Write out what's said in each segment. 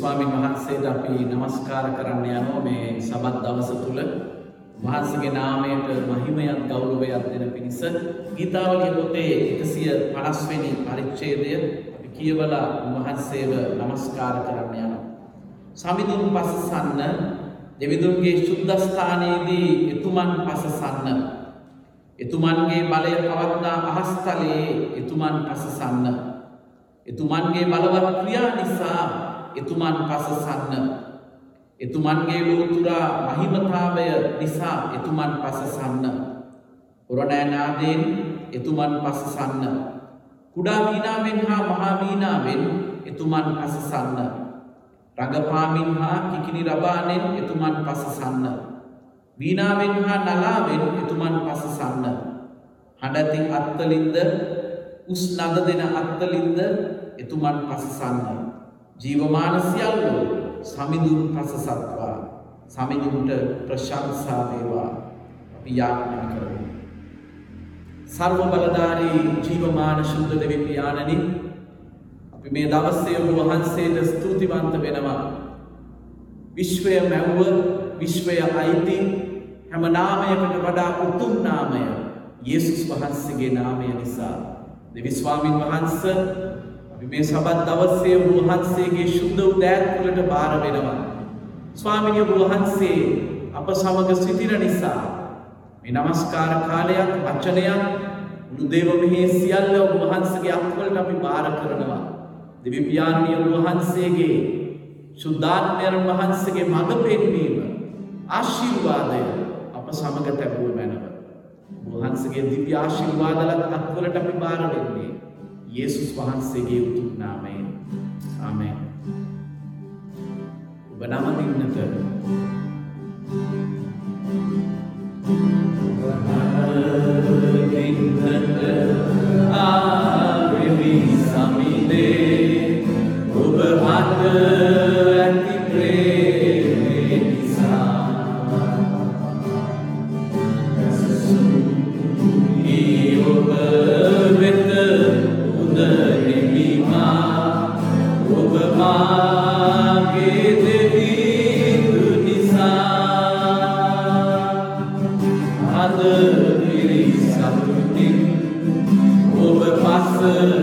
ස්වාමීන් වහන්සේට අපි නමස්කාර කරන්න යනවා මේ සබත් දවස තුල වහන්සේගේ නාමයට මහිමයත් ගෞරවයත් දෙන පිණිස ගීතාවලිය පොතේ 150 වෙනි පරිච්ඡේදය අපි කියවලා වහන්සේව නමස්කාර කරන්න යනවා. සමිඳුන් පසසන්න දෙවිඳුන්ගේ සුද්ධ ස්ථානයේදී එතුමන් පසසන්න. එතුමන්ගේ බලය පවත්නා අහස්තලයේ එතුමන් පසසන්න. එතුමන්ගේ බලවත් ක්‍රියා නිසා එතුමන් පසසන්න එතුමන්ගේ ලෝතුරා මහිමතාවය නිසා එතුමන් පසසන්න ඔරණෑනාදයෙන් එතුමන් පසසන්න කුඩා වීනාවෙන් හා මහාවීනාවෙන් එතුමන් පසසන්න රඟපාමින් හා කිකිනි රබානෙන් එතුමන් පසසන්න වීනාවෙන් හා නලාවෙන් එතුමන් පසසන්න හඬතින් අත්තලින්ද උස් නද දෙන අත්තලින්ද එතුමන් පසසන්න ජීවමාන සියල්ලෝ සමිඳුන් පසසත්වා සමිඳුන්ට ප්‍රශංසා වේවා. අපි යාඥා කරමු. සර්ව බලධාරී ජීවමාන ශුද්ධ දෙවි පියාණනි අපි මේ දවසේ ඔබ වහන්සේට ස්තුතිවන්ත වෙනවා. විශ්වය මැව්ව විශ්වය අයිති හැම නාමයකට වඩා උතුම් නාමය යේසුස් වහන්සේගේ නාමය නිසා. දෙවි ස්වාමින් වහන්සේ අපි මේ සබත් දවසේ ඔබ වහන්සේගේ ශුද්ධ උදෑත්වලට බාර වෙනවා. ස්වාමිනිය ඔබ වහන්සේ අප සමග සිටින නිසා මේ নমස්කාර කාලයක් වචනයක් මුළු දේව මෙහි සියල්ල ඔබ වහන්සේගේ අත්වලට අපි බාර කරනවා. දෙවි පියාණිය ඔබ වහන්සේගේ ශුද්ධාත්මයන් වහන්සේගේ මඟ පෙන්වීම ආශිර්වාදය අප සමග තැබුව මැනව. වහන්සේගේ දිව්‍ය ආශිර්වාදලත් අත්වලට අපි බාර වෙන්නේ. යේසුස් වහන්සේගේ උතුම් නාමයෙන්. ආමෙන්. ඔබ නම දින්නට ආවෙවි සමිදේ ඔබ හට Amen.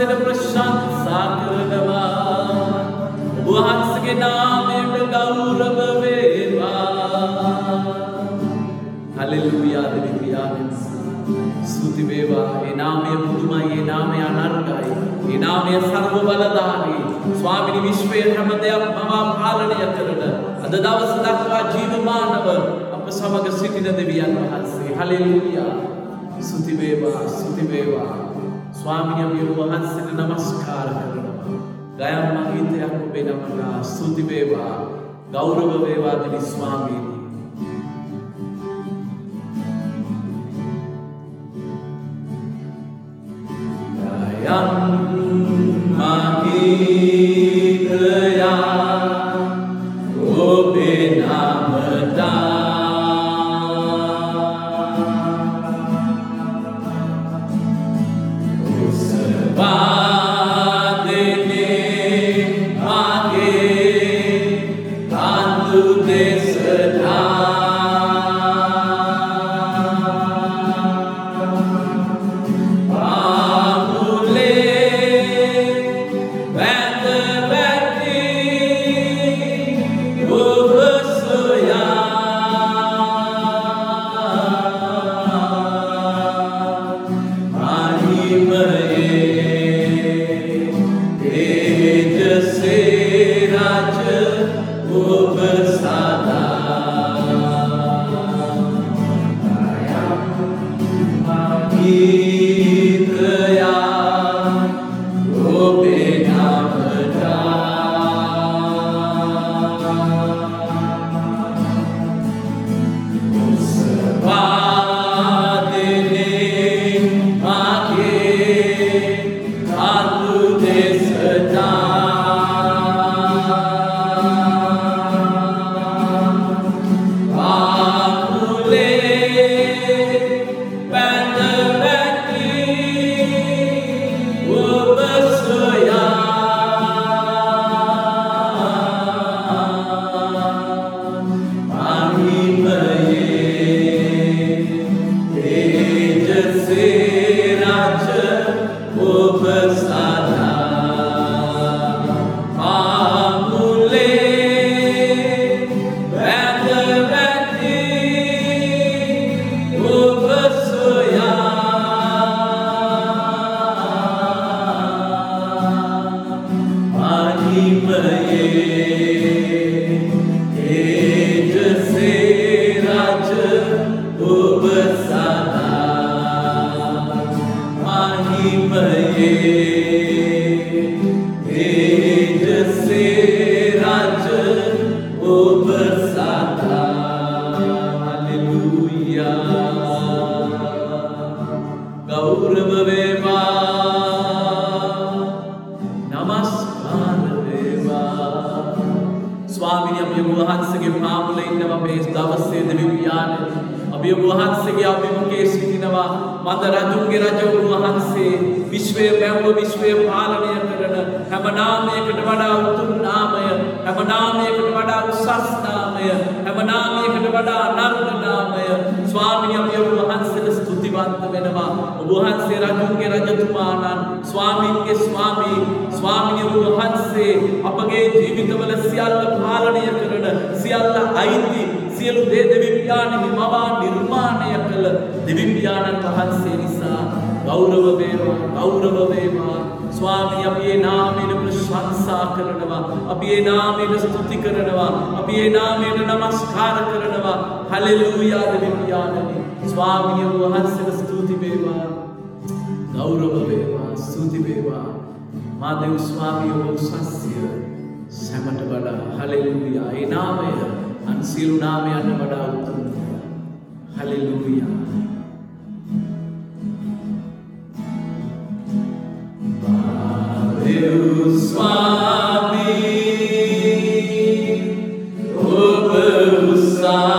වහන්සේට ප්‍රශංසා කරනවා. වහන්සේගේ නාමයට ගෞරව වේවා. හලෙලූයා දෙවි පියාණන් ස්තුති වේවා. ඒ නාමය පුදුමයි ඒ නාමය අනර්ගයි ඒ නාමය සර්ව බලධාරී ස්වාමිනී විශ්වයේ හැම දෙයක්ම පාලනය කරන අද දවස දක්වා ජීවමානව අප සමග සිටින දෙවියන් වහන්සේ. හලෙලූයා. ස්තුති වේවා ස්තුති වේවා. ස්වාමිනිය මේ වහන්සේට নমස්කාර කරනවා. ගයම් මහිතයක් ඔබේ නමට ස්තුති වේවා. ගෞරව වේවා දෙවි ස්වාමීනි. වහන්සේ අපගේ ජීවිතවල සියල්ල පාලනය කරන සියල්ල අයිති සියලු දේ දෙවිපියාණනි මවා නිර්මාණය කළ දෙවිපියාණන් වහන්සේ නිසා ගෞරව වේවා ගෞරව වේවා. ස්වාමී අපි ඒ නාමයට ප්‍රශංසා කරනවා අපි ඒ නාමයට ස්තුති කරනවා අපි ඒ නාමයට නමස්කාර කරනවා. හලෙලූයා දෙවිපියාණනි ස්වාමී ඔබ වහන්සේට ස්තුති වේවා. ගෞරව වේවා ස්තුති වේවා. මා දෙව් ස්වාමී ඔබ උසස්ය සැමට වඩා හලෙලූයා ඒ නාමය අන් සියලු නාමයන්ට වඩා උතුම් hallelujah Deus Swami, O Sasya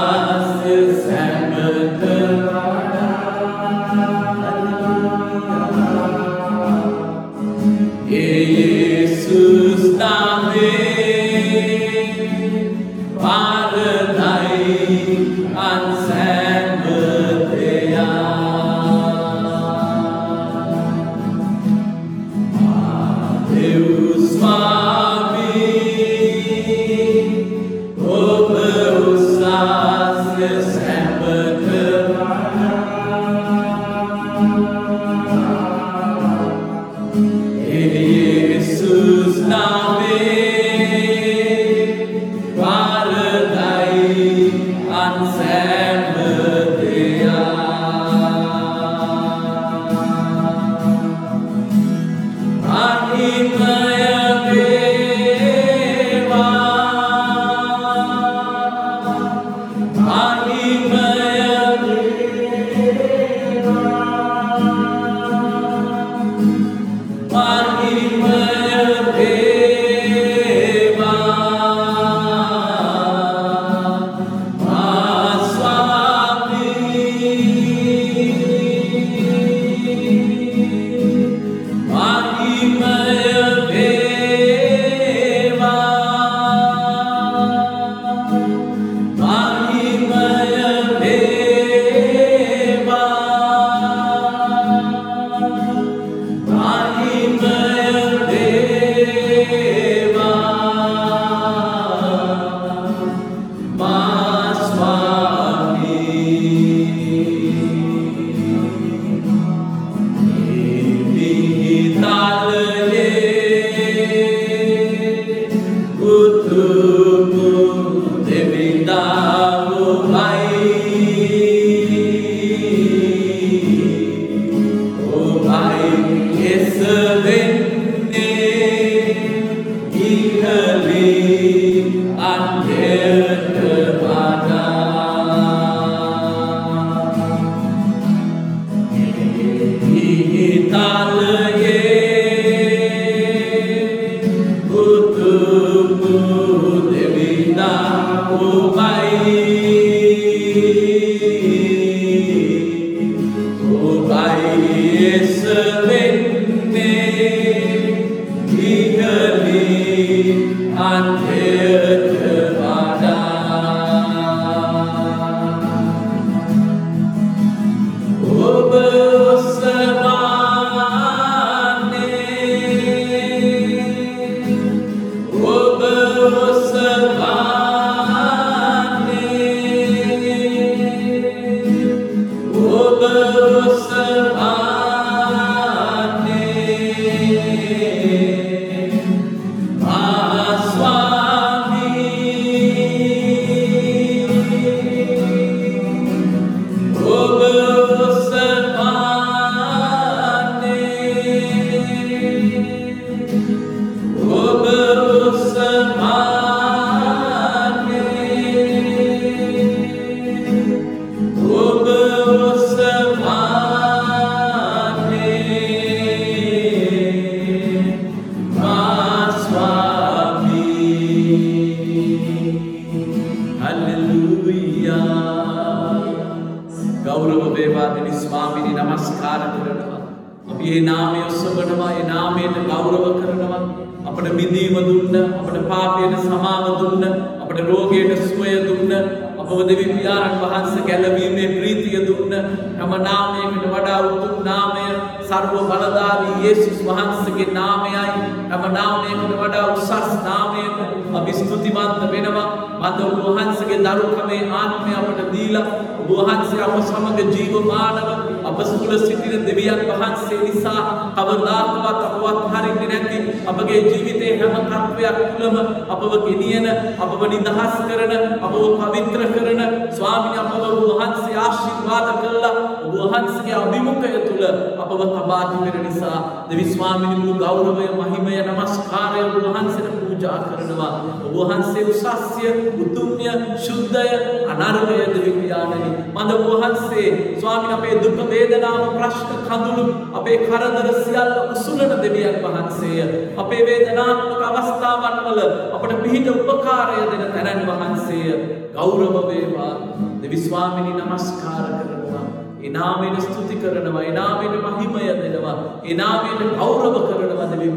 වහන්සේ අප සමග ජීවමානව අප සුල සිටින දෙවියන් වහන්සේ නිසා කවදාකවත් අපවත් හරින්නේ නැති අපගේ ජීවිතයේ හැම තත්වයක් තුළම අපව ගෙනියන අපව නිදහස් කරන අපව පවිත්‍ර කරන ස්වාමීන් අපව ඔබ වහන්සේ ආශිර්වාද කළා. ඔබ වහන්සේගේ අභිමුඛය තුළ අපව තබා තිබෙන නිසා දෙවි ස්වාමීන් මුළු ගෞරවය මහිමය නමස්කාරය ඔබ වහන්සේට පූජා කරනවා. ඔබ වහන්සේ උසස්ය උතුම්ය ශුද්ධය අනර්ගය දෙවි පියාණනි මන්ද ඔබ වහන්සේ ස්වාමීන් අපේ දුක වේදනාව ප්‍රශ්න කඳුළු අපේ කරදර සියල්ල උසුලන දෙවියන් වහන්සේය. අපේ වේදනාත්මක අවස්ථාවන් වල අපට පිහිට උපකාරය දෙන තැනන් වහන්සේය. ගෞරව වේවා. දෙවි ස්වාමිනී නමස්කාර කරනවා. ඒ නාමයට ස්තුති කරනවා. ඒ නාමයට මහිමය දෙනවා. ඒ නාමයට ගෞරව කරනවා දෙවි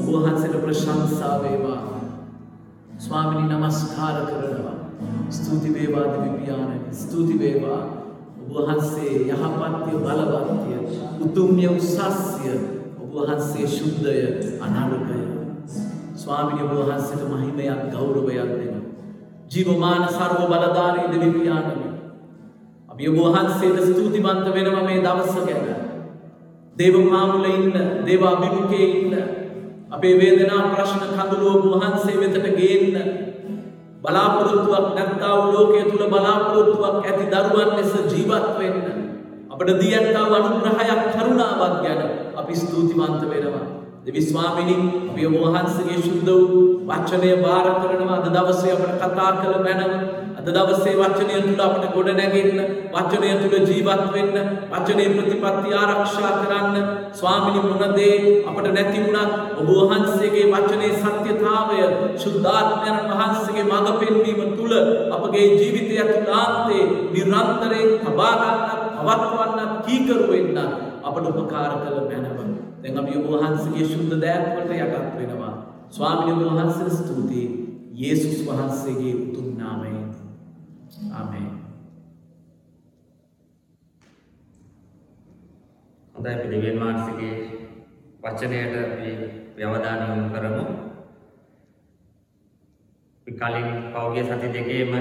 පියාණනි ඔබ වහන්සේට ප්‍රශංසා වේවා ස්වාමිනී නමස්කාර කරනවා. ස්තුති වේවා දෙවි පියාණනි. ස්තුති වේවා. ඔබ වහන්සේ යහපත්ය බලවත්ය උතුම්ය උසස්ය. ඔබ වහන්සේ ශුද්ධය අනර්ගය ස්වාමිනී ඔබ වහන්සේට මහිමයක් ගෞරවයක් දෙනවා. ජීවමාන සර්ව බලධාරී දෙවි පියාණනි අපි ඔබ වහන්සේට ස්තුතිවන්ත වෙනවා මේ දවස ගැන. දේව මාමුල ඉන්න දේව අභිමුඛයේ ඉන්න. අපේ වේදනා ප්‍රශ්න කඳුළු ඔබ වහන්සේ වෙතට ගේන්න බලාපොරොත්තුවක් නැත්තා වූ ලෝකයේ තුල බලාපොරොත්තුවක් ඇති දරුවන් ලෙස ජීවත් වෙන්න. අපට දී ඇත්තා වූ අනුග්‍රහයක් කරුණාවක් ගැන අපි ස්තුතිවන්ත වෙනවා. දෙවි ස්වාමිනී අපි ඔබ වහන්සේගේ ශුද්ධ වූ වචනය බාර කරනවා. අද දවසේ අපට කතා කළ මැනව අද දවසේ වචනය තුල අපට ගොඩ නැගෙන්න වචනය තුල ජීවත් වෙන්න වචනේ ප්‍රතිපත්ති ආරක්ෂා කරන්න ස්වාමිනී මොන දේ අපට නැති වුණත් ඔබ වහන්සේගේ වචනේ සත්‍යතාවය සුද්ධාත්මයන් වහන්සේගේ මඟ පෙන්වීම තුල අපගේ ජීවිතය තුලාන්තේ නිරන්තරයෙන් තබා ගන්නත් පවත්වන්නත් කීකරු වෙන්නත් අපට උපකාර කළ මැනව. දැන් අපි ඔබ වහන්සේගේ ශුද්ධ දෑත් වලට යටත් වෙනවා. ස්වාමිනී ඔබ වහන්සේට ස්තුතියි. යේසුස් වහන්සේගේ උතුම් නාමයෙන්. ආමේන් හොඳයි අපි දෙවියන් වහන්සේගේ වචනයට අපි අවධානය යොමු කරමු. අපි කලින් පෞද්ගලික සති දෙකේම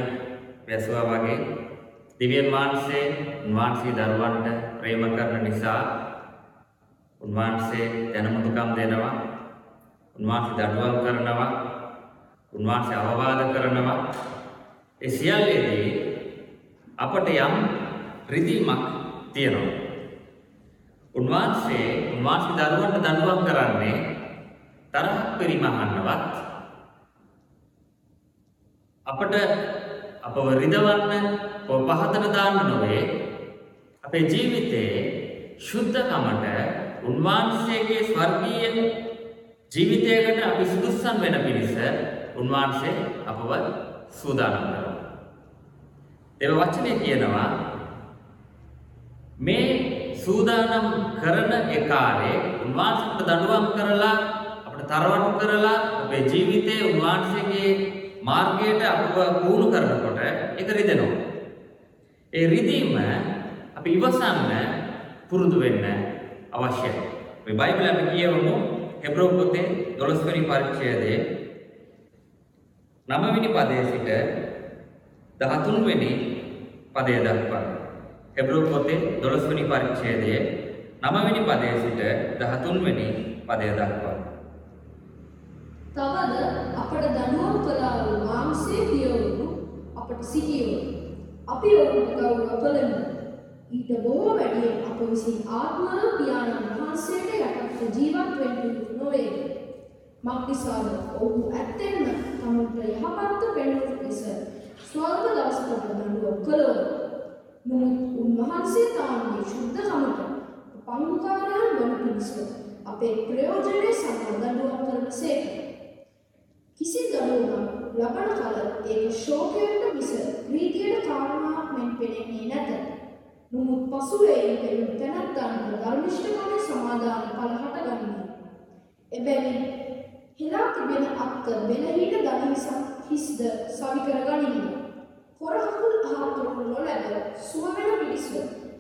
වැසුවා වගේ දෙවියන් වහන්සේ උන්වහන්සේ දරුවන්ට ප්‍රේම කරන නිසා උන්වහන්සේ දැනුමුදුකම් දෙනවා. උන්වහන්සේ දඩුවම් කරනවා. උන්වහන්සේ අවවාද කරනවා. ඒ සියල්ලේදී අපට යම් රිදීමක් තියෙනවා. උන්වහන්සේ උන්වහන්සේ දරුවන්ට දඬුවම් කරන්නේ තරහක් පරිමහන්නවත් අපට අපව රිදවන්න අපව පහතට දාන්න නොවේ අපේ ජීවිතයේ ශුද්ධකමට උන්වහන්සේගේ ස්වර්ගීය ජීවිතයකට අපි සුදුස්සන් වෙන පිණිස උන්වහන්සේ අපව සූදානම් කරනවා. ඒ වචනේ කියනවා මේ සූදානම් කරන ඒ කාලේ උන්වහන්සේට දඬුවම් කරලා අපිට තරවටු කරලා අපේ ජීවිතේ උන්වහන්සේගේ මාර්ගයට අපව පුහුණු කරනකොට ඒක රිදෙනවා. ඒ රිදීම අපි ඉවසන්න පුරුදු වෙන්න අවශ්‍යයි. මේ බයිබලය අපි කියවමු හෙබ්‍රෝ පොතේ 12 වෙනි පරිච්ඡේදයේ 9 වෙනි පදයේ සිට 13 වෙනි පදය දක්වා හෙබ්‍රෝ පොතේ 12 වෙනි පරිච්ඡේදයේ 9 වෙනි පදයේ සිට 13 වෙනි පදය දක්වා තවද අපට දනුවම් කළා වූ මාංශයේ පියවරු අපට සිටියෝ. අපි ඔවුන්ට ගෞරව කළෙමු. ඊට බොහෝ වැඩියෙන් අප විසින් ආත්මවල පියාණන් වහන්සේට යටත්ව ජීවත් වෙන්න යුතු නොවේද? මක්නිසාද ඔවුහු ඇත්තෙන්ම තමුන්ට යහපත්ව පෙනුණු ලෙස ස්වල්ප දවසකට දඬුවම් කළෝද? නමුත් උන්වහන්සේ තාමගේ ශුද්ධකමට පංගුකාරයන් වන පිණිස අපේ ප්‍රයෝජනය සඳහා දඬුවම් කරන සේක. කිසි දඩුවමක් ලබන කල ඒක ශෝකයට මිස ප්‍රීතියට කාරණාවක් මෙන් පෙනෙන්නේ නැත. නමුත් පසුව එයින් පෙරුණු තැනැත්තන්ට ධර්මිෂ්ඨකමේ සමාදාන ඵල හටගනියි. එබැවින් හෙලා තිබෙන අත්ත බෙලහීන දනහිසක් හිස්ද සවි කරගනිමින් හොරහකුල් අහතුරු නොලැබ සුව වෙන පිරිස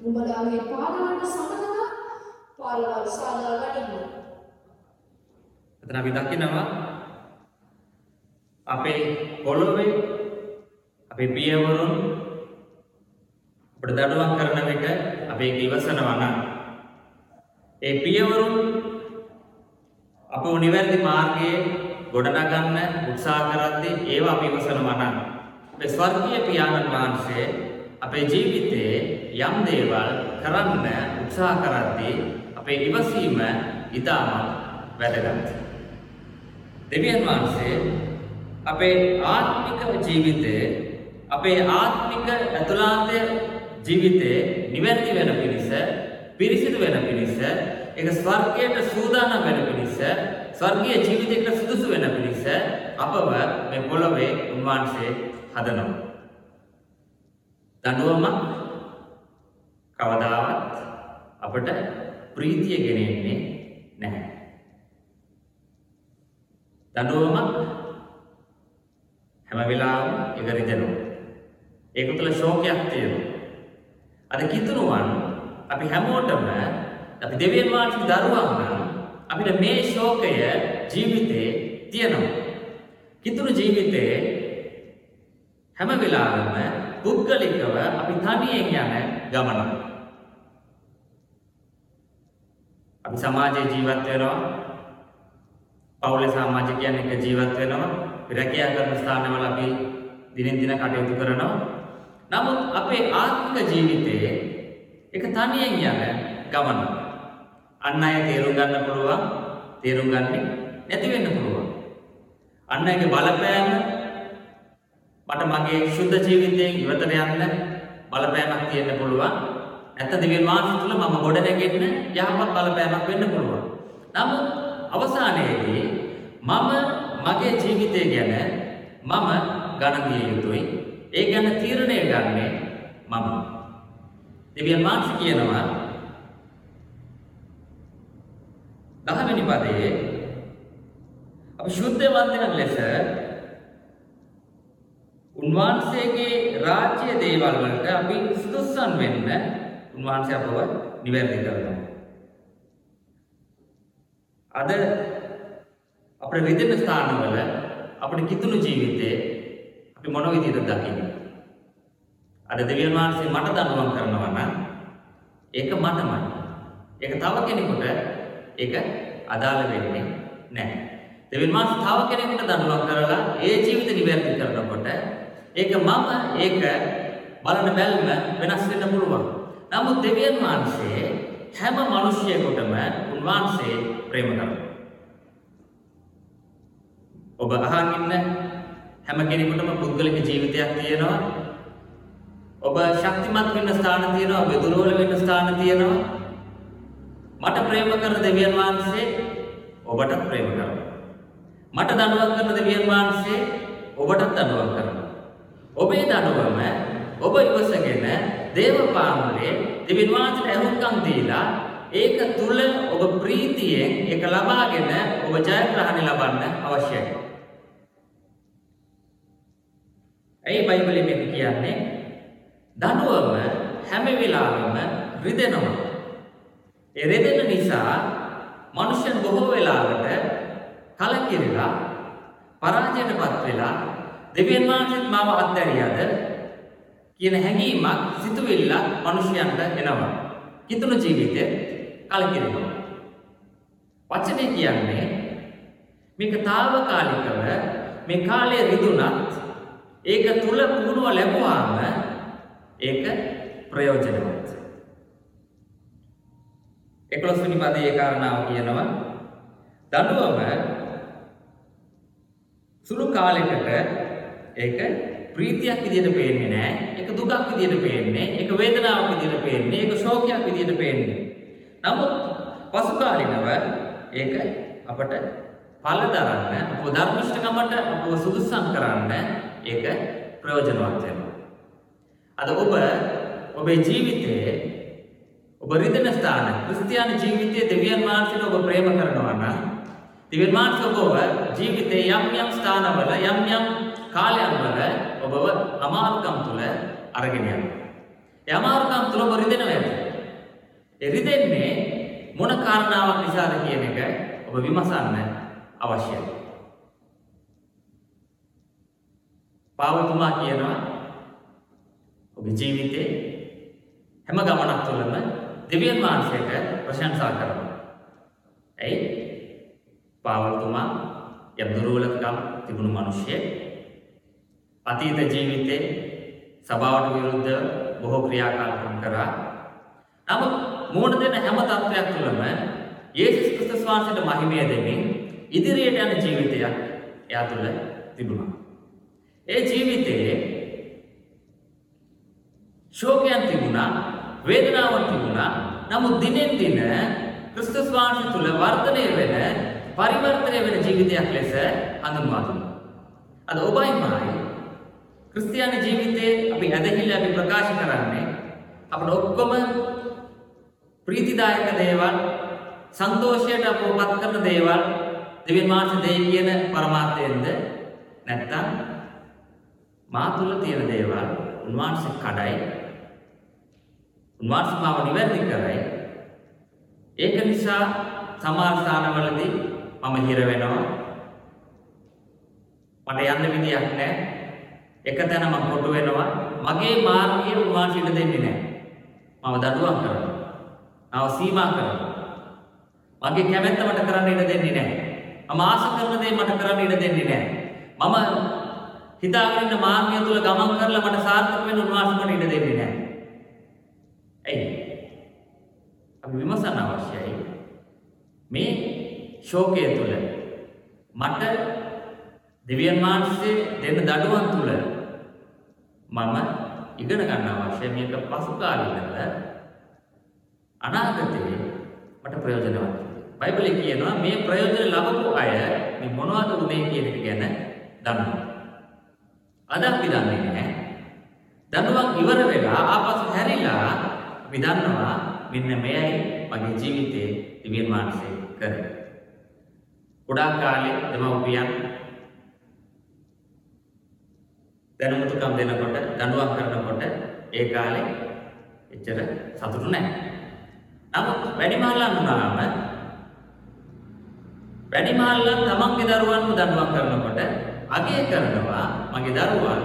නුඹලාගේ පාදවලට සමතලා පාරවල් සාදා ගනිමු. එතන අපි දකිනවා අපේ පොළොවේ අපේ පියවරුන් අපිට දඩුවම් කරන විට අපි ඒක ඉවසනවා නම් ඒ පියවරුන් අපව නිවැරදි මාර්ගයේ ගොඩනගන්න උත්සාහ කරද්දී ඒවා අපි ඉවසනවා නම් අපේ ස්වර්ගීය පියාණන් වහන්සේ අපේ ජීවිතයේ යම් දේවල් කරන්න උත්සාහ කරද්දී අපේ ඉවසීම ඉතාම වැදගත්. දෙවියන් වහන්සේ අපේ ආත්මික ජීවිතයේ අපේ ආත්මික ඇතුළාන්තය ජීවිතේ නිවැරදි වෙන පිණිස පිරිසිදු වෙන පිණිස ඒක ස්වර්ගයට සූදානම් වෙන පිණිස ස්වර්ගීය ජීවිතයකට සුදුසු වෙන පිණිස අපව මේ පොළොවේ උන්වහන්සේ හදනවා. දඬුවමක් කවදාවත් අපට ප්‍රීතිය ගෙනෙන්නේ නැහැ. දඬුවමක් හැම වෙලාවෙම ඒක රිදෙනවා. ඒක තුළ ශෝකයක් තියෙනවා. අද කිතුරුවන් අපි හැමෝටම අපි දෙවියන් වහන්සේගේ දරුවන් නම් අපිට මේ ශෝකය ජීවිතේ තියෙනවා. කිතුරු ජීවිතේ හැම වෙලාවෙම පුද්ගලිකව අපි තනියෙන් යන ගමනක්. අපි සමාජයේ ජීවත් වෙනවා. පවුලේ සමාජිකයන් එක්ක ජීවත් වෙනවා. රැකියා කරන ස්ථානවල අපි දිනෙන් දින කටයුතු කරනවා. නමුත් අපේ ආත්මික ජීවිතයේ එක තනියෙන් යන ගමන. අන් අය තේරුම් ගන්න පුළුවන්, තේරුම් ගන්නේ නැති වෙන්න පුළුවන්. අන් අයගේ බලපෑම මට මගේ ශුද්ධ ජීවිතයෙන් ඉවතට යන්න බලපෑමක් තියෙන්න පුළුවන්. නැත්නම් දිව්‍ය මානසික තුල මම ගොඩනැගෙන්න යහපත් බලපෑමක් වෙන්න පුළුවන්. නමුත් අවසානයේදී මම මගේ ජීවිතය ගැන මම ගණන් දිය යුතුයි. ඒ ගැන තීරණය ගන්නෙ මම. දෙවියන් වහන්සේ කියනවා දහවෙනි පදයේ අපි ශුද්ධවන්තයන් ලෙස උන්වහන්සේගේ රාජ්‍ය දේවල් වලට අපි සුදුස්සන් වෙන්න උන්වහන්සේ අපව නිවැරදි කරනවා. අද අපේ විදින ස්ථානවල අපේ කිතුණු ජීවිතේ අපි මොන විදිහටද දකින්නේ? අද දෙවියන් වහන්සේ මට දඬුවම් කරනවා නම් ඒක මටමයි. ඒක තව කෙනෙකුට ඒක අදාළ වෙන්නේ නැහැ. දෙවියන් වහන්සේ තව කෙනෙකුට දඬුවම් කරලා ඒ ජීවිත නිවැරදි කරනකොට ඒක මම ඒක බලන බැල්ම වෙනස් වෙන්න පුළුවන්. නමුත් දෙවියන් වහන්සේ හැම මිනිසියෙකුටම උන්වහන්සේ ප්‍රේම කරනවා. ඔබ අහන් ඉන්න හැම කෙනෙකුටම පුද්ගලික ජීවිතයක් තියෙනවා. ඔබ ශක්තිමත් වෙන්න ස්ථාන තියෙනවා, ඔබ දුර්වල වෙන්න ස්ථාන තියෙනවා. මට ප්‍රේම කරන දෙවියන් වහන්සේ ඔබට ප්‍රේම කරනවා. මට දඬුවම් කරන දෙවියන් වහන්සේ ඔබටත් දඬුවම් කරනවා. ඔබේ දඬුවම ඔබ ඉවසගෙන දේවපාමුලේ දෙවියන් වහන්සේට ඇහුම්කම් දීලා ඒක තුල ඔබ ප්‍රීතියෙන් ඒක ලබාගෙන ඔබ ජයග්‍රහණය ලබන්න අවශ්‍යයි. ඇයි බයිබලයේ මේක කියන්නේ? දඬුවම හැම වෙලාවෙම රිදෙනවා. ඒ රිදෙන නිසා මනුෂ්‍යන් බොහෝ වෙලාවට කලකිරිලා පරාජයටපත් වෙලා දෙවියන් වහන්සේත් මාව අත්හැරියද කියන හැඟීමක් සිතුවිල්ල මනුෂ්‍යයන්ට එනවා. කිතුණු ජීවිතේ කලකිරෙනවා. වචනේ කියන්නේ මේක తాවකාලිකව මේ කාලේ රිදුනත් ඒක තුල පුහුණුව ලැබුවාම ඒක ප්‍රයෝජනවත්. 11 වෙනි පදයේ කාරණාව කියනවා දඬුවම සුළු කාලයකට ඒක ප්‍රීතියක් විදිහට පේන්නේ නැහැ. ඒක දුකක් විදිහට පේන්නේ. ඒක වේදනාවක් විදිහට පේන්නේ. ඒක ශෝකයක් විදිහට පේන්නේ. නමුත් පසු කාලිනව ඒක අපට ඵල දරන්න, අපව ධර්මිෂ්ඨකමට අපව සුදුසම් කරන්න ඒක ප්‍රයෝජනවත් වෙනවා. අද ඔබ ඔබේ ජීවිතයේ ඔබ රිදෙන ස්ථාන ක්‍රිස්තියානි ජීවිතයේ දෙවියන් වහන්සේට ඔබ ප්‍රේම කරනවා නම් දෙවියන් වහන්සේ ඔබව ජීවිතයේ යම් යම් ස්ථානවල යම් යම් කාලයන්වල ඔබව අමාරුකම් තුල අරගෙන යනවා. ඒ අමාරුකම් තුල ඔබ රිදෙනවා ඇති. ඒ රිදෙන්නේ මොන කාරණාවක් නිසාද කියන එක ඔබ විමසන්න අවශ්‍යයි. පාවතුමා කියනවා ඔබේ ජීවිතේ හැම ගමනක් තුළම දෙවියන් වහන්සේට ප්‍රශංසා කරනවා. ඇයි? පාවතුමා යම් දුර්වලකම් තිබුණු මිනිහෙක් අතීත ජීවිතේ සභාවට විරුද්ධව බොහෝ ක්‍රියාකාරකම් කරා. නමුත් මුහුණ දෙන හැම තත්ත්වයක් තුළම යේසුස් ක්‍රිස්තුස් වහන්සේට මහිමය දෙමින් ඉදිරියට යන ජීවිතයක් එයා තුළ තිබුණා. ඒ ජීවිතයේ ශෝකයන් තිබුණා, වේදනාවක් තිබුණා. නමුත් දිනෙන් දින ක්‍රිස්තුස් වහන්සේ තුළ වර්ධනය වෙන, පරිවර්තනය වෙන ජීවිතයක් ලෙස හඳුන්වා දුන්නා. අද ඔබයි මායි ක්‍රිස්තියානි ජීවිතයේ අපි ඇදහිල්ල අපි ප්‍රකාශ කරන්නේ අපිට ඔක්කොම ප්‍රීතිදායක දේවල් සන්තෝෂයට අපවපත් කරන දේවල් දෙවියන් වහන්සේ දෙයි කියන පරමාර්ථයෙන්ද නැත්නම් මා තුල තියෙන දේවල් උන්වහන්සේ කඩයි උන්වහන්සේ මාව නිවැරදි කරයි. ඒක නිසා සමහර ස්ථානවලදී මම හිර වෙනවා. මට යන්න විදියක් නැහැ. එක තැන මම කොටු වෙනවා. මගේ මාර්ගය උන්වහන්සේ ඉඩ දෙන්නේ නැහැ. මම දඩුවම් කරනවා. මම සීමා කරනවා. මගේ කැමැත්ත මට කරන්න ඉඩ දෙන්නේ නැහැ. මම ආස කරන දේ මට කරන්න ඉඩ දෙන්නේ නැහැ. මම හිතාගෙන ඉන්න මාර්ගය තුල ගමන් කරලා මට සාර්ථක වෙන්න උන්වහන්සේ මට ඉඩ දෙන්නේ නැහැ. ඇයි? අපි විමසන්න අවශ්‍යයි. මේ ශෝකය තුල මට දෙවියන් වහන්සේ දෙන්න දඩුවම් තුල මම ඉගෙන ගන්න අවශ්‍යයි මේක පසු කාලීනව අනාගතයේ මට ප්‍රයෝජනවත් බයිබලයේ කියනවා මේ ප්‍රයෝජන ලබපු අය මේ මොනවද උනේ කියන එක ගැන දන්නවා. අද අපි දන්නේ නැහැ. දඬුවම් ඉවර වෙලා ආපසු හැරිලා අපි දන්නවා මෙන්න මෙයයි මගේ ජීවිතේ දිව්‍යන් වහන්සේ කරේ. කුඩා කාලේ දෙමව්පියන් දැනුමුතුකම් දෙනකොට දඬුවම් කරනකොට ඒ කාලේ එච්චර සතුටු නැහැ. නමුත් වැඩිමහල්ලන් වුණාම වැඩිමහල්ලන් තමන්ගේ දරුවන්ව දඬුවම් කරනකොට අගය කරනවා මගේ දරුවා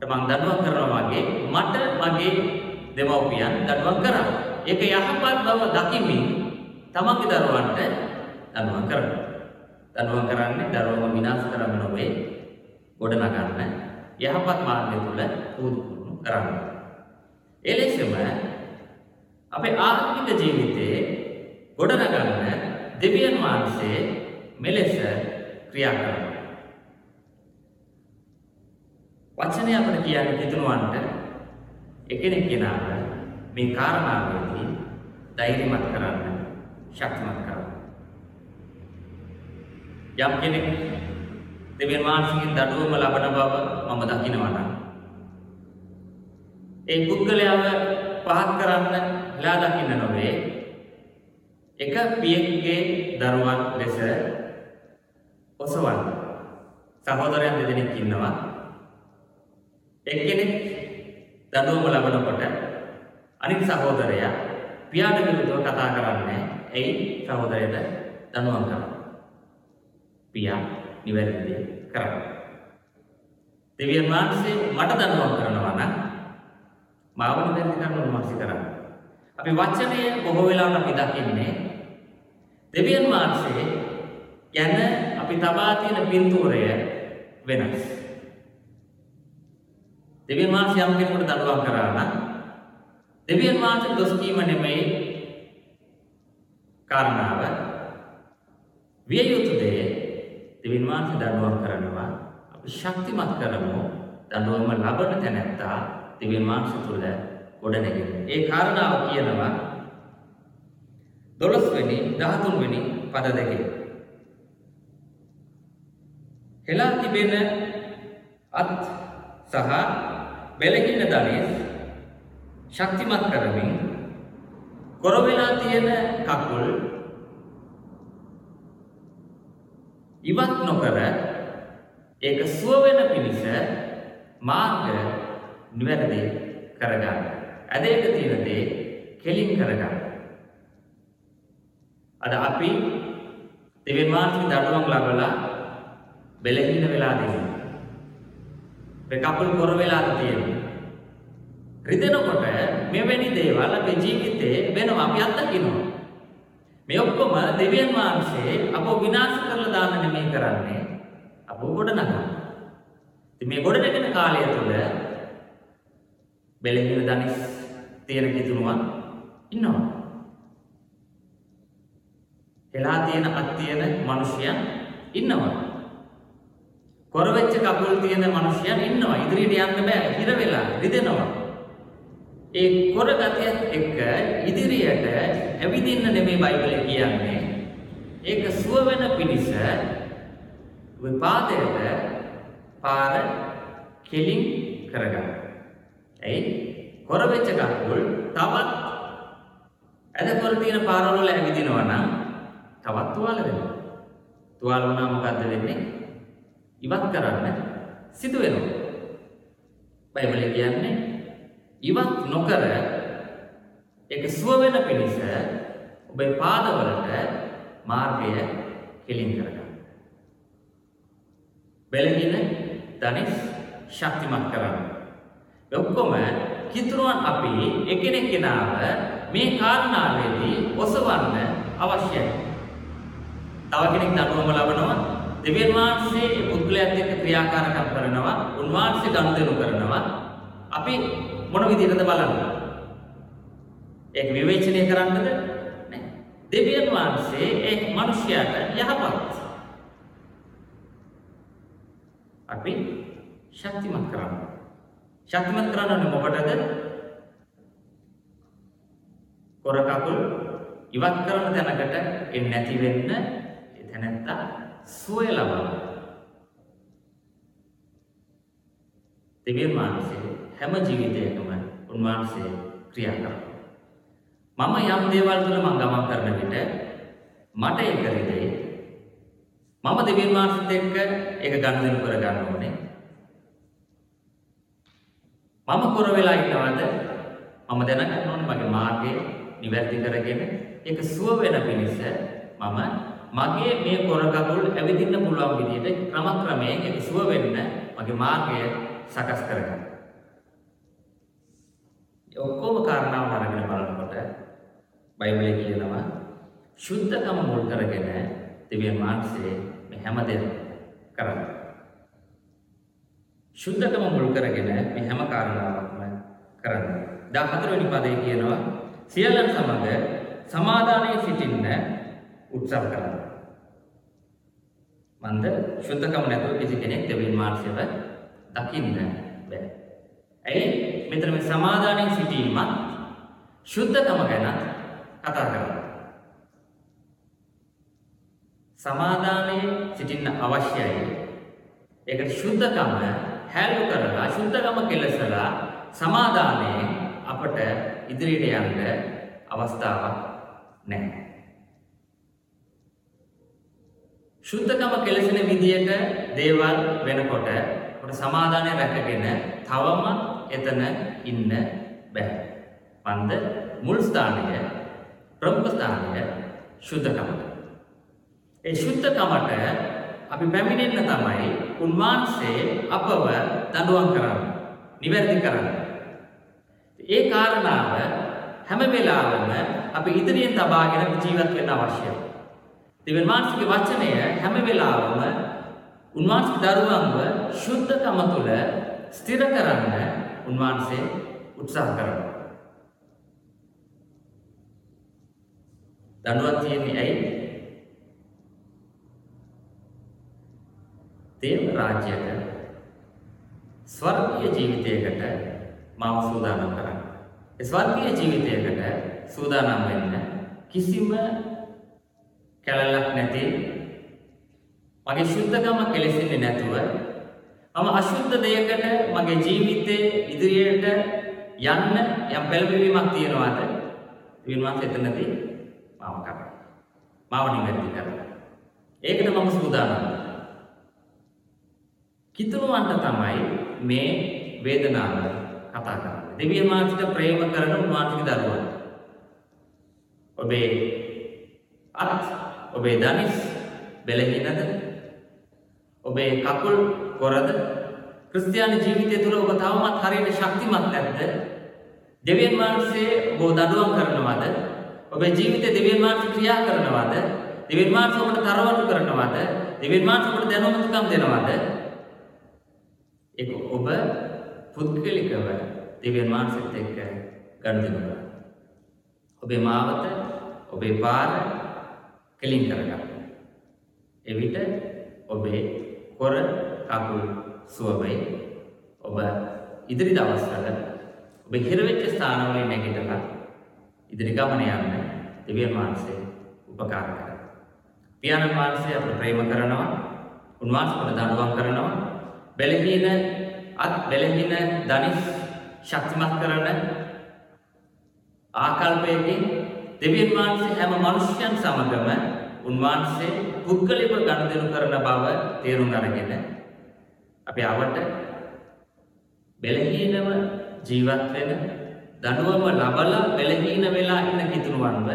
මං දඬුවම් කරනවා වගේ මට මගේ දෙමව්පියන් දඬුවම් කරා. ඒක යහපත් බව දකිමින් තමන්ගේ දරුවන්ට දඬුවම් කරනවා. දඬුවම් කරන්නේ දරුවව විනාශ කරන්න නොවේ ගොඩනගන්න යහපත් මාර්ගය තුල පුරුදු පුහුණු කරන්න. එලෙසම අපේ ආත්මික ජීවිතයේ ගොඩනගන්න දෙවියන් වහන්සේ මෙලෙස ක්‍රියා කරනවා. වචනය අපිට කියන්නේ හිතනවන්ට එකිනෙක කෙනාට මේ කාරණාවේදී ධෛර්යමත් කරන්න, ශක්තිමත් කරන්න. යම් කෙනෙක් දෙවියන් වහන්සේගෙන් දඩුවම ලබන බව මම දකිනවා නම්. ඒ පුද්ගලයාව පහත් කරන්න ලා දකින්න නොවේ. එක පියෙක්ගේ දරුවන් ලෙස ඔසවන්න. සහෝදරයන් දෙදෙනෙක් ඉන්නවා. එක්කෙනෙක් දඩුවම ලබනකොට අනිත් සහෝදරයා පියාට විරුද්ධව කතා කරන්නේ ඇයි සහෝදරයට දඬුවම් කරනවා පියා. නිවැරදි දේ කරන්න. දෙවියන් වහන්සේ මට දඬුවම් කරනවා නම් මාව නිවැරදි කරන්න උන්වහන්සේ කරන්න. අපි වචනය බොහෝ වෙලාවට අපි දකින්නේ දෙවියන් වහන්සේ ගැන අපි තබා තියෙන පින්තූරය වෙනස්. දෙවියන් වහන්සේ යම් කෙනෙකුට දඬුවම් කරා නම් දෙවියන් වහන්සේ දොස් කීම නෙමෙයි කාරණාව විය යුතු දේ දෙවියන් වහන්සේ දඬුවම් කරනවා අපි ශක්තිමත් කරමු දඬුවම ලබන තැනැත්තා දෙවියන් වහන්සේ තුල ගොඩනැගෙන. ඒ කාරණාව කියනවා 12 වෙනි 13 වෙනි පද දෙකේ. හෙලා තිබෙන අත් සහ බෙලකින ධනෙස් ශක්තිමත් කරමින් කොර වෙලා තියෙන කකුල් ඉවත් නොකර ඒක සුව වෙන පිණිස මාර්ග නිවැරදි කරගන්න. ඇදේට තියෙන දේ කෙලින් කරගන්න. අද අපි දෙවියන් වහන්සේගේ දඩුවම් ලබලා බෙලහින වෙලා දෙන්නේ. මේ කකුල් කොර වෙලාද තියෙන්නේ. රිදෙනකොට මෙවැනි දේවල් අපේ ජීවිතේ වෙනවා අපි අත්දකිනවා. මේ ඔක්කොම දෙවියන් වහන්සේ අපව විනාශ කරලා දාන්න නෙමෙයි කරන්නේ. අපව ගොඩනගන්න. ඉතින් මේ ගොඩනගෙන කාලය තුල බෙලහින දනිස් තියෙන කිතුණුවක් ඉන්නවා. එලා තියෙන අත් තියෙන මිනිසයන් ඉන්නවා. කොර වෙච්ච කකුල් තියෙන මිනිසයන් ඉන්නවා. ඉදිරියට යන්න බෑ. හිර වෙලා රිදෙනවා. ඒ කොර ගතියත් එක්ක ඉදිරියට ඇවිදින්න නෙමෙයි බයිබලේ කියන්නේ. ඒක සුව වෙන පිණිස විපාදයට පාර කෙලින් කරගන්න. ඇයි? කොර වෙච්ච කකුල් තවත් ඇද කොර තියෙන පාරවල ඇවිදිනවා නම් තවත් තුවාල වෙනවා. තුවාල වුණා මොකද්ද වෙන්නේ? ඉවත් කරන්න සිදු වෙනවා. බයිබලේ කියන්නේ ඉවත් නොකර ඒක සුව වෙන පිණිස ඔබේ පාදවලට මාර්ගය කෙලින් කරගන්න. බෙලහින ධනිස් ශක්තිමත් කරන්න. ඔක්කොම කිතුරුවන් අපි එකිනෙක කෙනාව මේ කාරණාවේදී ඔසවන්න අවශ්‍යයි. තව කෙනෙක් දඬුවම ලබනවා දෙවියන් වහන්සේ ඒ පුද්ගලයාත් එක්ක ක්‍රියාකාරකම් කරනවා උන්වහන්සේ ගනුදෙනු කරනවා අපි මොන විදිහටද බලන්නේ? ඒක විවේචනය කරන්නද? නැහැ දෙවියන් වහන්සේ ඒ මිනිසයාට යහපත්. අපි ශක්තිමත් කරන්න. ශක්තිමත් කරන්නේ මොකටද? කොර කකුල් ඉවත් කරන තැනකට එන්නේ නැති වෙන්න ඒ තැනත්තා සුවය ලබන්න. දෙවියන් වහන්සේ හැම ජීවිතයකම උන්වහන්සේ ක්‍රියා කරනවා. මම යම් දේවල් තුළ මම ගමන් කරන විට මට ඒක රිදෙයි. මම දෙවියන් වහන්සේත් එක්ක ඒක ගනුදෙනු කර ගන්න ඕනේ. මම කොර වෙලා ඉන්නවද? මම දැනගන්න ඕනේ මගේ මාර්ගය නිවැරදි කරගෙන ඒක සුව වෙන පිණිස මම මගේ මේ කොර කකුල් ඇවිදින්න පුළුවන් විදිහට ක්‍රමක්‍රමයෙන් ඒක සුව වෙන්න මගේ මාර්ගය සකස් කරගන්න. ඒ ඔක්කොම කාරණාව අරගෙන බලනකොට බයිබලයේ කියනවා ශුද්ධකම මුල් කරගෙන දෙවියන් වහන්සේ මේ හැම දෙයක් කරන්නේ. ශුද්ධකම මුල් කරගෙන මේ හැම කාරණාවක්ම කරන්නේ. 14 වෙනි පදේ කියනවා සියල්ලන් සමග සමාදානයේ සිටින්න උත්සාහ කරන්න. මන්ද ශුද්ධකම නැතුව කිසි කෙනෙක් දෙවියන් වහන්සේව දකින්න බෑ. ඇයි මෙතන මේ සමාදානයේ සිටීමත් ශුද්ධකම ගැන කතා කරනවා. සමාදානයේ සිටින්න අවශ්‍යයි. ඒකට ශුද්ධකම හැලු කරලා ශුද්ධකම කෙලසලා සමාදානයෙන් අපට ඉදිරියට යන්න අවස්ථාවක් නැහැ. ශුද්ධකම කෙලසෙන විදියට දේවල් වෙනකොට අපට සමාදානය රැකගෙන තවම එතන ඉන්න බෑ. පන්ද මුල් ස්ථානය ප්‍රමුඛ ස්ථානය ශුද්ධකමට. ඒ ශුද්ධකමට අපි පැමිණෙන්න තමයි උන්වහන්සේ අපව දඬුවම් කරන්නේ. නිවැරදි කරන්නේ. ඒ කාරණාව හැම වෙලාවෙම අපි ඉදිරියෙන් තබාගෙන ජීවත් වෙන්න අවශ්‍යයි. දෙවියන් වහන්සේගේ වචනය හැම වෙලාවෙම උන්වහන්සේ දරුවන්ව ශුද්ධකම තුළ ස්ථිර කරන්න උන්වහන්සේ උත්සාහ කරනවා. දඬුවම් තියෙන්නේ ඇයි? දේව රාජ්‍යයට ස්වර්ගීය ජීවිතයකට මාව සූදානම් කරන්න. ඒ ස්වර්ගීය ජීවිතයකට සූදානම් වෙන්න කිසිම කැලලක් නැති මගේ ශුද්ධකම කෙලෙසෙන්නේ නැතුව මම අශුද්ධ දෙයකට මගේ ජීවිතේ ඉදිරියට යන්න යම් පෙළඹවීමක් තියෙනවාද? දෙවියන් වහන්සේ එතනදී මාව කරා. මාව නිවැරදි කරා. ඒකට මම සූදානම්. කිතුණුවන්ට තමයි මේ වේදනාව කතා කරන්නේ. දෙවියන් වහන්සේට ප්‍රේම කරන උන්වහන්සේගේ දරුවන්. ඔබේ අත් ඔබේ දනිස් බෙලහිනද ඔබේ කකුල් කොරද ක්‍රිස්තියානි ජීවිතය තුළ ඔබ තවමත් හරියට ශක්තිමත් නැද්ද? දෙවියන් වහන්සේ ඔබ දඩුවම් කරනවද? ඔබේ ජීවිතේ දෙවියන් වහන්සේ ක්‍රියා කරනවද? දෙවියන් වහන්සේ ඔබට තරවටු කරනවද? දෙවියන් වහන්සේ ඔබට දැනුමතුකම් දෙනවද? ඒක ඔබ පුද්ගලිකව දෙවියන් වහන්සේත් එක්ක ගනුදෙනු කරන්න. ඔබේ මාවත, ඔබේ පාර කෙලින් කරගන්න. එවිට ඔබේ කොර කකුල් සුව වෙයි. ඔබ ඉදිරි දවස්වල ඔබ හිරවෙච්ච ස්ථානවලින් නැගිටලා ඉදිරි ගමන යන්න දෙවියන් වහන්සේ උපකාර කරනවා. පියාණන් වහන්සේ අපට ප්‍රේම කරනවා. උන්වහන්සේ අපට දඬුවම් කරනවා. බැලහීන අත් බැලහීන දනිස් ශක්තිමත් කරන ආකල්පයකින් දෙවියන් වහන්සේ හැම මනුෂ්‍යයන් සමගම උන්වහන්සේ පුද්ගලිකව ගනුදෙනු කරන බව තේරුම් අරගෙන අපි අවට බෙලහීනව ජීවත් වෙන දඬුවම ලබලා බෙලහීන වෙලා ඉන්න කිතුණුවන්ව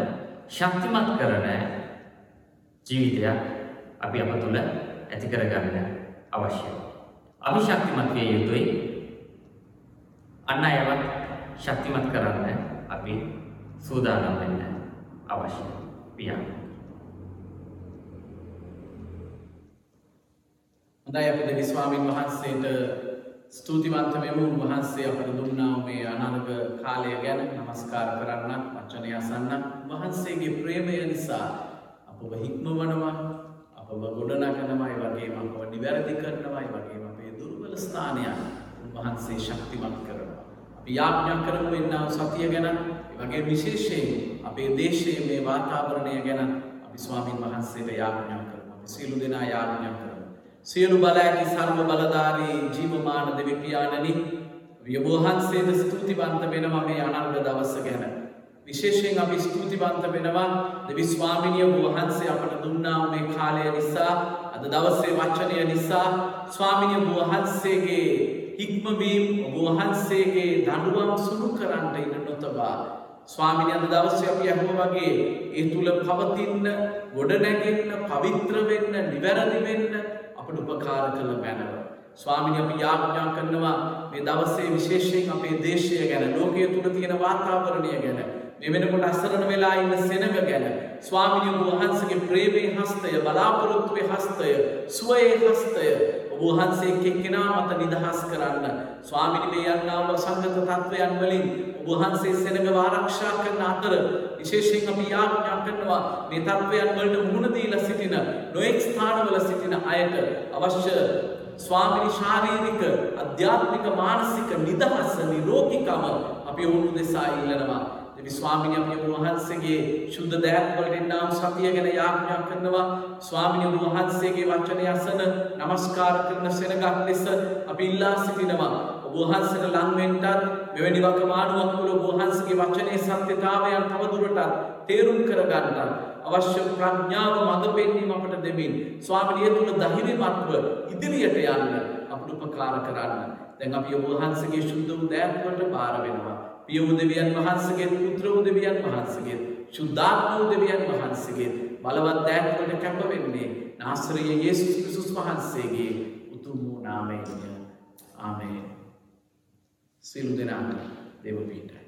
ශක්තිමත් කරන ජීවිතයක් අපි අප තුළ ඇති කරගන්න අවශ්‍යයි. අපි ශක්තිමත් විය යුතුයි. අන් අයවත් ශක්තිමත් කරන්න අපි සූදානම් වෙන්න අවශ්‍යයි. පියාණන් හොඳයි අපි දෙවි ස්වාමින් වහන්සේට ස්තුතිවන්ත වෙමු. උන්වහන්සේ අපට දුන්නා මේ අනාගත කාලය ගැන নমස්කාර කරන්නත් වචනය අසන්නත් වහන්සේගේ ප්‍රේමය නිසා අපව හික්මවනවා අපව ගොඩනගනවා ඒ වගේම අපව නිවැරදි කරනවා ඒ වගේම අපේ දුර්වල ස්ථානයන් උන්වහන්සේ ශක්තිමත් කරනවා. අපි යාඥා කරමු එන්නා සතිය ගැන. ඒ වගේ විශේෂයෙන් අපේ දේශයේ මේ වාතාවරණය ගැන අපි ස්වාමින් වහන්සේට යාඥා කරමු. අපි සියලු දෙනා යාඥා කරමු. සියලු බල ඇති සර්ව බලධාරී ජීවමාන දෙවි පියාණනි වහන්සේට ස්තුතිවන්ත වෙනවා මේ අනර්ග දවස ගැන. විශේෂයෙන් අපි ස්තුතිවන්ත වෙනවා දෙවි ස්වාමිනිය වහන්සේ අපට දුන්නා මේ කාලය නිසා අද දවසේ වචනය නිසා ස්වාමිනිය වහන්සේගේ හික්මවීම් වහන්සේගේ දඩුවම් සුළු කරන්නට ඉන්න නොතබා ස්වාමිනි අද දවසේ අපි අහුව වගේ ඒ තුල පවතින්න ගොඩනැගෙන්න පවිත්‍ර වෙන්න නිවැරදි වෙන්න අපට උපකාර කළ මැනව. ස්වාමිනි අපි යාඥා කරනවා මේ දවසේ විශේෂයෙන් අපේ දේශය ගැන ලෝකයේ තුල තියෙන වාතාවරණය ගැන මේ වෙනකොට අසරණ වෙලා ඉන්න සෙනග ගැන ස්වාමිනී වහන්සේගේ ප්‍රේමයේ හස්තය බලාපොරොත්තුවේ හස්තය සුවයේ හස්තය ඔබ වහන්සේ එක්කෙනා මත නිදහස් කරන්න. ස්වාමිනී මේ යන්නා වූ සංගත තත්වයන් වලින් ඔබ වහන්සේ සෙනගව ආරක්ෂා කරන අතර විශේෂයෙන් අපි යාඥා කරනවා මේ තත්වයන් වලට මුහුණ දීලා සිටින නොඑක් ස්ථානවල සිටින අයට අවශ්‍ය ස්වාමිනි ශාරීරික අධ්‍යාත්මික මානසික නිදහස නිරෝගීකම අපි ඔවුන් දෙසා ඉල්ලනවා. දෙවි ස්වාමිනී අපි වහන්සේගේ ශුද්ධ දෑත් වලට එන්නා වූ සතිය ගැන යාඥා කරනවා. ස්වාමිනී වහන්සේගේ වචනය අසන নমස්කාර කරන සෙනගක් ලෙස අපි ඉල්ලා සිටිනවා. ඔබ වහන්සේට ලං වෙන්නත් මෙවැනි වකමානුවක් තුළ ඔබ වහන්සේගේ වචනේ සත්‍යතාවයන් තවදුරටත් තේරුම් කරගන්නත් අවශ්‍ය ප්‍රඥාව මඟ පෙන්වීම අපට දෙමින් ස්වාමිනිය තුල ධෛර්යමත්ව ඉදිරියට යන්න අපට උපකාර කරන්න. දැන් අපි ඔබ වහන්සේගේ ශුද්ධ වූ දෑත් වලට බාර වෙනවා. පිය වූ දෙවියන් වහන්සේගේ පුත්‍ර වූ දෙවියන් වහන්සේගේ ශුද්ධාත්ම වූ දෙවියන් වහන්සේගේ බලවත් දෑත් වලට කැප වෙන්නේ නාසරයේ යේසුස් ක්‍රිස්තුස් වහන්සේගේ උතුම් වූ නාමයෙන්. ආමේන්. සියලු දෙනාට දේව පීඨ